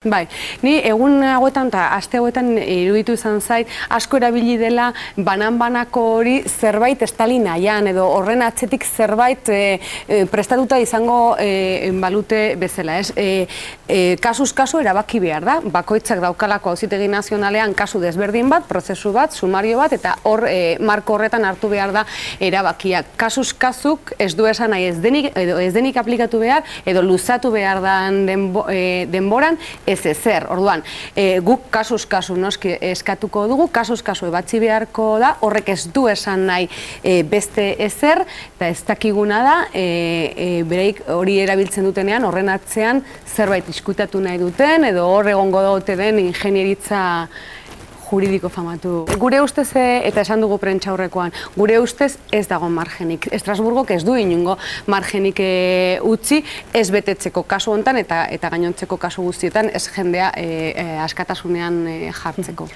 Bai, ni egun hauetan eta aste hauetan iruditu izan zait asko erabili dela banan-banako hori zerbait estali nahian edo horren atzetik zerbait e, prestatuta izango e, balute bezala, ez? E, e, kasuz kasu erabaki behar da, bakoitzak daukalako auzitegi nazionalean kasu desberdin bat, prozesu bat, sumario bat, eta hor e, marko horretan hartu behar da erabakiak. Kasuz kasuk ez du esan nahi ez denik, edo ez denik aplikatu behar, edo luzatu behar da denbo, e, denboran, ez ezer. Orduan, e, guk kasuz kasu noski eskatuko dugu, kasuz kasu ebatzi beharko da, horrek ez du esan nahi e, beste ezer, eta ez dakiguna da, e, e, bereik hori erabiltzen dutenean, horren atzean zerbait iskutatu nahi duten, edo hor egongo daute den ingenieritza juridiko famatu. Gure ustez, eh, eta esan dugu prentsa horrekoan, gure ustez ez dago margenik. Estrasburgok ez du inungo margenik eh, utzi ez betetzeko kasu hontan eta eta gainontzeko kasu guztietan ez jendea e, askatasunean jartzeko.